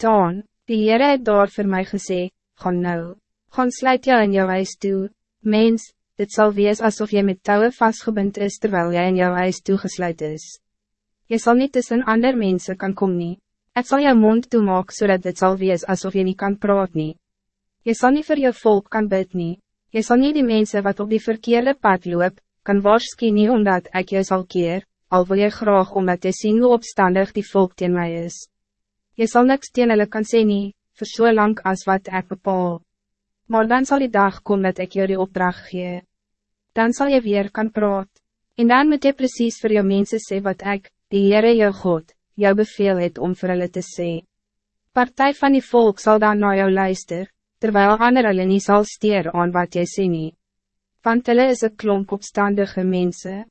Daan, die Heere het daar voor mij gesê, gaan nou, gaan sluit jou in jou huis toe, mens, dit zal wees alsof je met touwen vastgebind is terwijl jij in jouw huis toegesluit is. Je zal niet tussen ander mensen kan komen. nie. Het zal jou mond toemaak zodat dit zal wees alsof je niet kan praat nie. Je zal niet voor je volk kan bid nie. Je zal niet die mensen wat op die verkeerde pad loop, kan waarschuwen nie omdat ik je zal keer, al wil je graag omdat je zien hoe opstandig die volk tegen mij is. Je zal niks tegen hulle kan sê nie, zo so lang als wat ik bepaal. Maar dan zal die dag komen dat ik je die opdracht geef dan zal je weer kan praat. En dan moet je precies voor jou mensen sê wat ik, die Heere jou God, jou beveel het om vir hulle te sê. Partij van die volk zal dan naar jou luister, terwijl ander hulle nie sal steer aan wat jy sê nie. Want hulle is een klomp opstandige mensen.